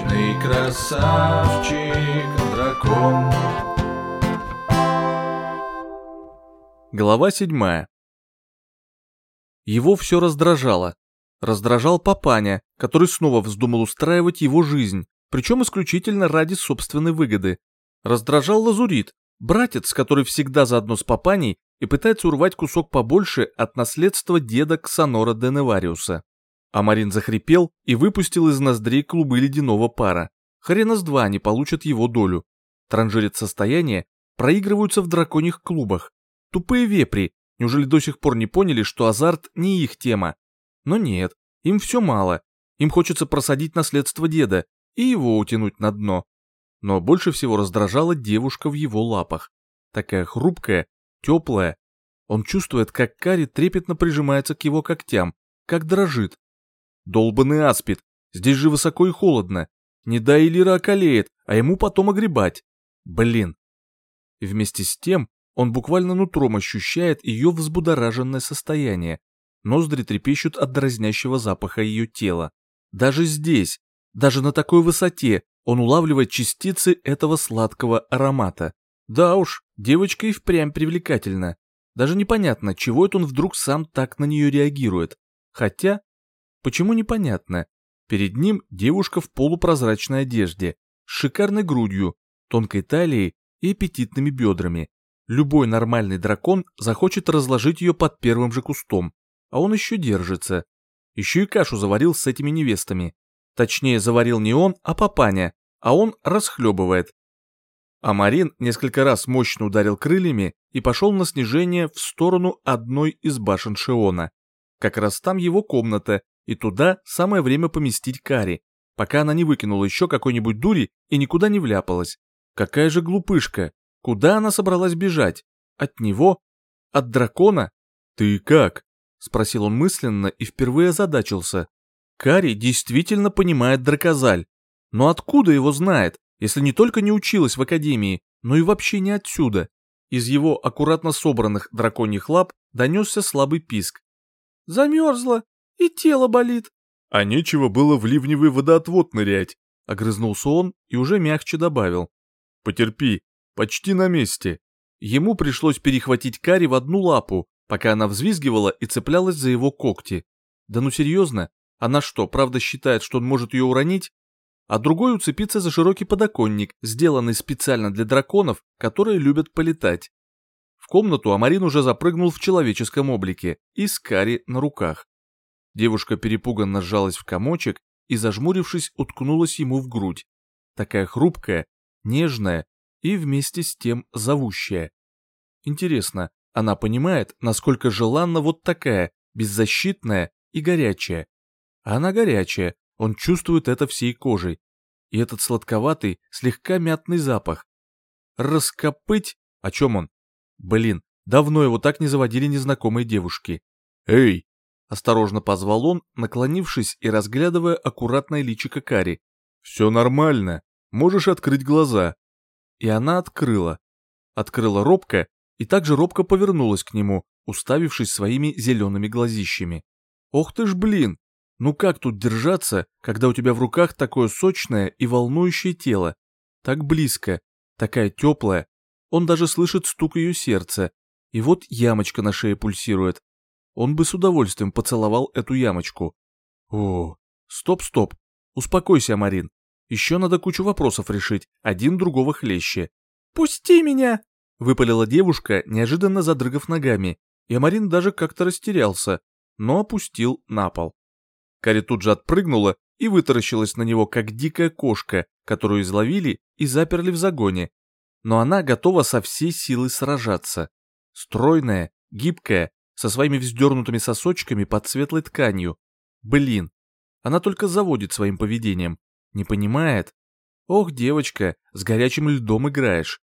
Вечный красавчик дракон. Глава седьмая. Его все раздражало. Раздражал папаня, который снова вздумал устраивать его жизнь, причем исключительно ради собственной выгоды. Раздражал Лазурит, братец, который всегда заодно с папаней и пытается урвать кусок побольше от наследства деда Ксанора Деневариуса. А Марин захрипел и выпустил из ноздрей клубы ледяного пара. Хрена с два они получат его долю. Транжирит состояние проигрываются в драконьих клубах. Тупые вепри, неужели до сих пор не поняли, что азарт не их тема? Но нет, им все мало. Им хочется просадить наследство деда и его утянуть на дно. Но больше всего раздражала девушка в его лапах. Такая хрупкая, теплая. Он чувствует, как Кари трепетно прижимается к его когтям, как дрожит. Долбанный аспид, здесь же высоко и холодно. Не дай Элира околеет, а ему потом огребать. Блин. И вместе с тем он буквально нутром ощущает ее взбудораженное состояние. Ноздри трепещут от дразнящего запаха ее тела. Даже здесь, даже на такой высоте, он улавливает частицы этого сладкого аромата. Да уж, девочка и впрямь привлекательна. Даже непонятно, чего это он вдруг сам так на нее реагирует. Хотя, почему непонятно? Перед ним девушка в полупрозрачной одежде, с шикарной грудью, тонкой талией и аппетитными бедрами. Любой нормальный дракон захочет разложить ее под первым же кустом, а он еще держится. Еще и кашу заварил с этими невестами. Точнее, заварил не он, а папаня, а он расхлебывает. А Марин несколько раз мощно ударил крыльями и пошел на снижение в сторону одной из башен Шиона. Как раз там его комната, и туда самое время поместить Кари, пока она не выкинула еще какой-нибудь дури и никуда не вляпалась. Какая же глупышка! Куда она собралась бежать? От него? От дракона? Ты как? Спросил он мысленно и впервые озадачился. Кари действительно понимает дракозаль. Но откуда его знает, если не только не училась в академии, но и вообще не отсюда? Из его аккуратно собранных драконьих лап донесся слабый писк. «Замерзла, и тело болит». «А нечего было в ливневый водоотвод нырять», — огрызнулся он и уже мягче добавил. «Потерпи, почти на месте». Ему пришлось перехватить Кари в одну лапу, пока она взвизгивала и цеплялась за его когти. Да ну серьезно, она что, правда считает, что он может ее уронить? А другой уцепиться за широкий подоконник, сделанный специально для драконов, которые любят полетать. В комнату Амарин уже запрыгнул в человеческом облике и с Кари на руках. Девушка перепуганно сжалась в комочек и, зажмурившись, уткнулась ему в грудь. Такая хрупкая, нежная и вместе с тем зовущая. Интересно, она понимает, насколько желанна вот такая, беззащитная и горячая. Она горячая, он чувствует это всей кожей. И этот сладковатый, слегка мятный запах. Раскопыть? О чем он? Блин, давно его так не заводили незнакомые девушки. «Эй!» – осторожно позвал он, наклонившись и разглядывая аккуратное личико Кари. «Все нормально. Можешь открыть глаза». И она открыла. Открыла робко и также робко повернулась к нему, уставившись своими зелеными глазищами. «Ох ты ж блин! Ну как тут держаться, когда у тебя в руках такое сочное и волнующее тело? Так близко, такая теплая. Он даже слышит стук ее сердца. И вот ямочка на шее пульсирует. Он бы с удовольствием поцеловал эту ямочку. О, стоп-стоп. Успокойся, Марин. Еще надо кучу вопросов решить, один другого хлеще. «Пусти меня!» — выпалила девушка, неожиданно задрыгав ногами, и Марин даже как-то растерялся, но опустил на пол. Кари тут же отпрыгнула и вытаращилась на него, как дикая кошка, которую изловили и заперли в загоне. Но она готова со всей силы сражаться. Стройная, гибкая, со своими вздернутыми сосочками под светлой тканью. Блин, она только заводит своим поведением. Не понимает? Ох, девочка, с горячим льдом играешь.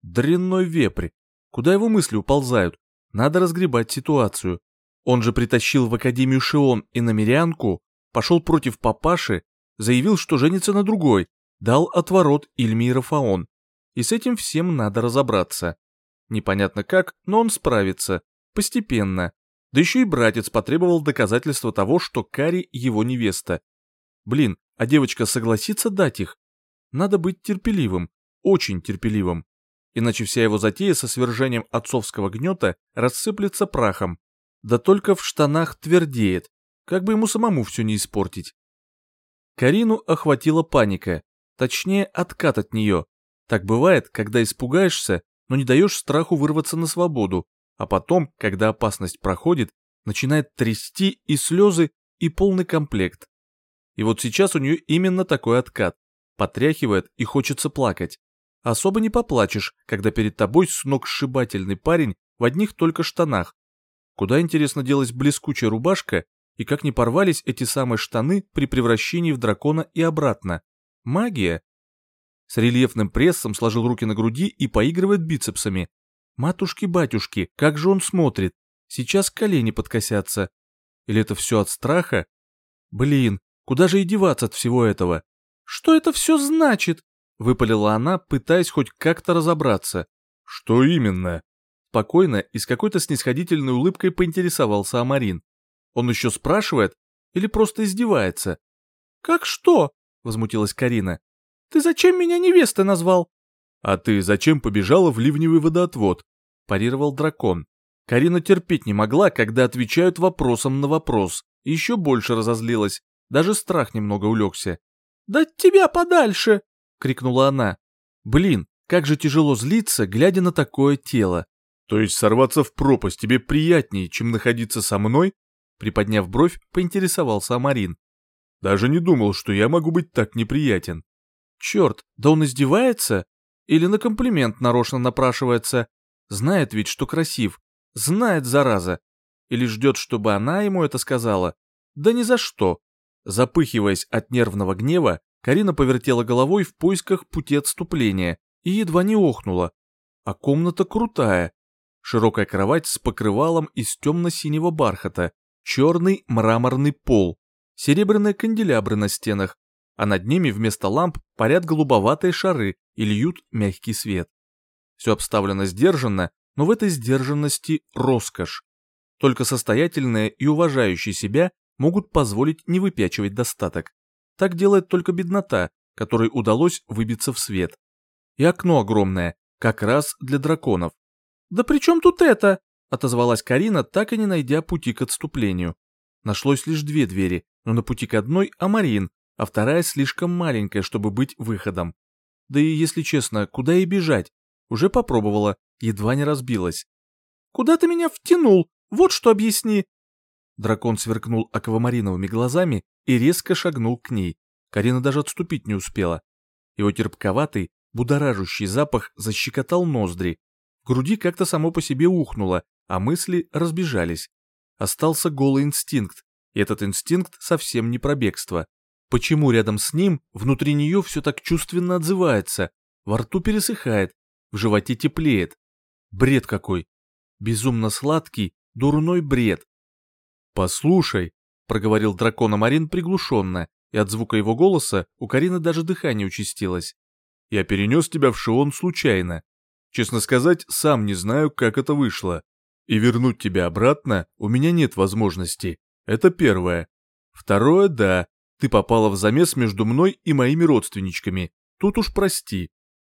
Дрянной вепрь. Куда его мысли уползают? Надо разгребать ситуацию. Он же притащил в Академию Шион и намерянку, пошел против папаши, заявил, что женится на другой, дал отворот Ильми и Рафаон. И с этим всем надо разобраться. Непонятно как, но он справится. Постепенно. Да еще и братец потребовал доказательства того, что Кари его невеста. Блин, а девочка согласится дать их. Надо быть терпеливым, очень терпеливым. Иначе вся его затея со свержением отцовского гнета рассыплется прахом. Да только в штанах твердеет, как бы ему самому все не испортить. Карину охватила паника, точнее откат от нее. Так бывает, когда испугаешься, но не даешь страху вырваться на свободу, а потом, когда опасность проходит, начинает трясти и слезы, и полный комплект. И вот сейчас у нее именно такой откат. Потряхивает и хочется плакать. Особо не поплачешь, когда перед тобой сногсшибательный парень в одних только штанах. Куда, интересно, делась блескучая рубашка, и как не порвались эти самые штаны при превращении в дракона и обратно. Магия. С рельефным прессом сложил руки на груди и поигрывает бицепсами. Матушки-батюшки, как же он смотрит. Сейчас колени подкосятся. Или это все от страха? Блин, куда же и деваться от всего этого? Что это все значит? Выпалила она, пытаясь хоть как-то разобраться. Что именно? Спокойно и с какой-то снисходительной улыбкой поинтересовался Амарин. Он еще спрашивает или просто издевается? «Как что?» — возмутилась Карина. «Ты зачем меня невестой назвал?» «А ты зачем побежала в ливневый водоотвод?» — парировал дракон. Карина терпеть не могла, когда отвечают вопросом на вопрос, еще больше разозлилась, даже страх немного улегся. «Да тебя подальше!» — крикнула она. «Блин, как же тяжело злиться, глядя на такое тело!» «То есть сорваться в пропасть тебе приятнее, чем находиться со мной?» Приподняв бровь, поинтересовался Амарин. «Даже не думал, что я могу быть так неприятен». «Черт, да он издевается? Или на комплимент нарочно напрашивается? Знает ведь, что красив. Знает, зараза. Или ждет, чтобы она ему это сказала? Да ни за что». Запыхиваясь от нервного гнева, Карина повертела головой в поисках пути отступления и едва не охнула. А комната крутая. Широкая кровать с покрывалом из темно-синего бархата, черный мраморный пол, серебряные канделябры на стенах, а над ними вместо ламп парят голубоватые шары и льют мягкий свет. Все обставлено сдержанно, но в этой сдержанности роскошь. Только состоятельные и уважающие себя могут позволить не выпячивать достаток. Так делает только беднота, которой удалось выбиться в свет. И окно огромное, как раз для драконов. «Да при чем тут это?» — отозвалась Карина, так и не найдя пути к отступлению. Нашлось лишь две двери, но на пути к одной Амарин, а вторая слишком маленькая, чтобы быть выходом. Да и, если честно, куда и бежать? Уже попробовала, едва не разбилась. «Куда ты меня втянул? Вот что объясни!» Дракон сверкнул аквамариновыми глазами и резко шагнул к ней. Карина даже отступить не успела. Его терпковатый, будоражущий запах защекотал ноздри. В груди как-то само по себе ухнуло, а мысли разбежались. Остался голый инстинкт, и этот инстинкт совсем не про бегство. Почему рядом с ним, внутри нее все так чувственно отзывается, во рту пересыхает, в животе теплеет? Бред какой! Безумно сладкий, дурной бред. «Послушай», проговорил дракон Амарин приглушенно, и от звука его голоса у Карины даже дыхание участилось. «Я перенес тебя в Шион случайно. Честно сказать, сам не знаю, как это вышло. И вернуть тебя обратно у меня нет возможности. Это первое. Второе, да, ты попала в замес между мной и моими родственничками. Тут уж прости».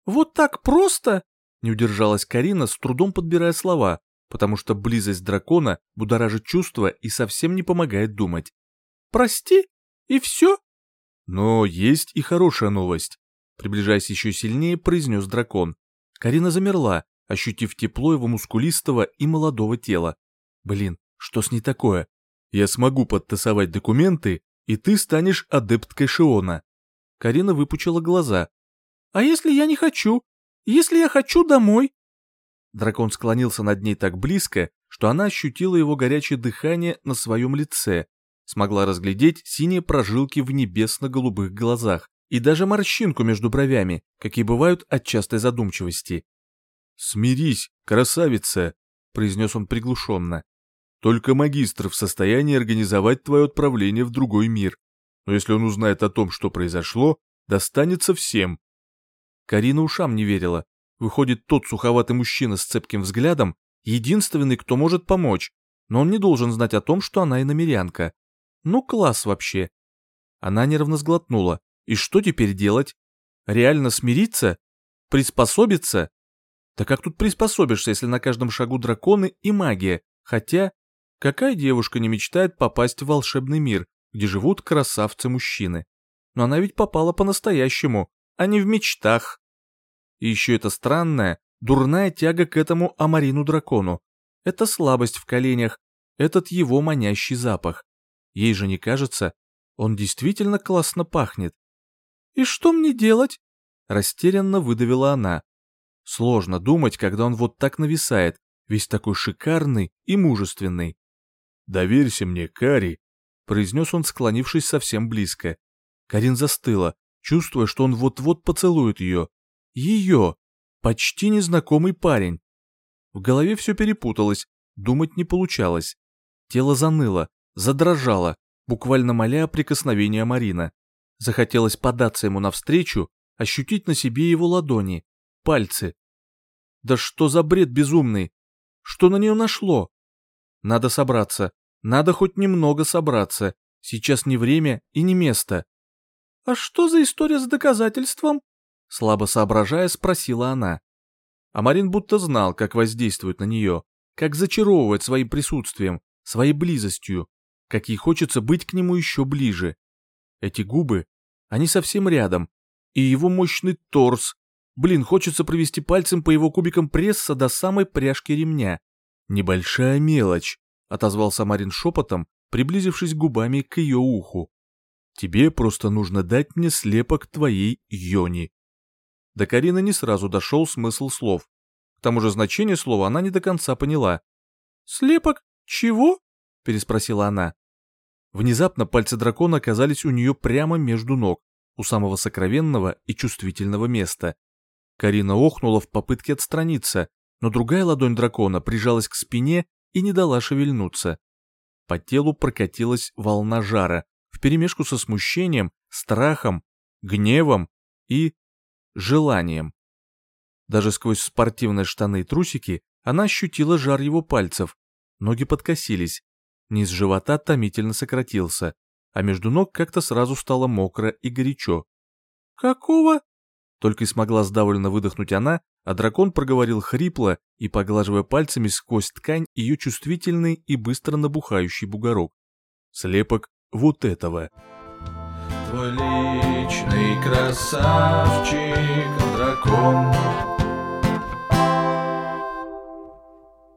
«Вот так просто?» — не удержалась Карина, с трудом подбирая слова, потому что близость дракона будоражит чувства и совсем не помогает думать. «Прости? И все?» «Но есть и хорошая новость», — приближаясь еще сильнее, произнес дракон. Карина замерла, ощутив тепло его мускулистого и молодого тела. «Блин, что с ней такое? Я смогу подтасовать документы, и ты станешь адепткой Шиона». Карина выпучила глаза. «А если я не хочу? Если я хочу домой?» Дракон склонился над ней так близко, что она ощутила его горячее дыхание на своем лице, смогла разглядеть синие прожилки в небесно-голубых глазах и даже морщинку между бровями, какие бывают от частой задумчивости. «Смирись, красавица!» — произнес он приглушенно. «Только магистр в состоянии организовать твое отправление в другой мир. Но если он узнает о том, что произошло, достанется всем». Карина ушам не верила. Выходит, тот суховатый мужчина с цепким взглядом единственный, кто может помочь, но он не должен знать о том, что она иномерянка. Ну, класс вообще. Она нервно сглотнула. И что теперь делать? Реально смириться? Приспособиться? Да как тут приспособишься, если на каждом шагу драконы и магия? Хотя, какая девушка не мечтает попасть в волшебный мир, где живут красавцы-мужчины? Но она ведь попала по-настоящему, а не в мечтах. И еще это странная, дурная тяга к этому Амарину-дракону. Это слабость в коленях, этот его манящий запах. Ей же не кажется, он действительно классно пахнет. «И что мне делать?» Растерянно выдавила она. Сложно думать, когда он вот так нависает, весь такой шикарный и мужественный. «Доверься мне, Кари», — произнес он, склонившись совсем близко. Карин застыла, чувствуя, что он вот-вот поцелует ее. Ее! Почти незнакомый парень. В голове все перепуталось, думать не получалось. Тело заныло, задрожало, буквально моля прикосновения Марина. Захотелось податься ему навстречу, ощутить на себе его ладони, пальцы. Да что за бред безумный? Что на нее нашло? Надо собраться, надо хоть немного собраться. Сейчас не время и не место. «А что за история с доказательством?» Слабо соображая, спросила она. А Марин будто знал, как воздействует на нее, как зачаровывает своим присутствием, своей близостью, как ей хочется быть к нему еще ближе. Эти губы, они совсем рядом, и его мощный торс. Блин, хочется провести пальцем по его кубикам пресса до самой пряжки ремня. Небольшая мелочь, отозвался Марин шепотом, приблизившись губами к ее уху. Тебе просто нужно дать мне слепок твоей Йони. До Карины не сразу дошел смысл слов. К тому же значение слова она не до конца поняла. «Слепок? Чего?» — переспросила она. Внезапно пальцы дракона оказались у нее прямо между ног, у самого сокровенного и чувствительного места. Карина охнула в попытке отстраниться, но другая ладонь дракона прижалась к спине и не дала шевельнуться. По телу прокатилась волна жара, вперемешку со смущением, страхом, гневом и желанием. Даже сквозь спортивные штаны и трусики она ощутила жар его пальцев, ноги подкосились, низ живота томительно сократился, а между ног как-то сразу стало мокро и горячо. «Какого?» Только и смогла сдавленно выдохнуть она, а дракон проговорил хрипло и поглаживая пальцами сквозь ткань ее чувствительный и быстро набухающий бугорок. Слепок вот этого. Твой личный красавчик, дракон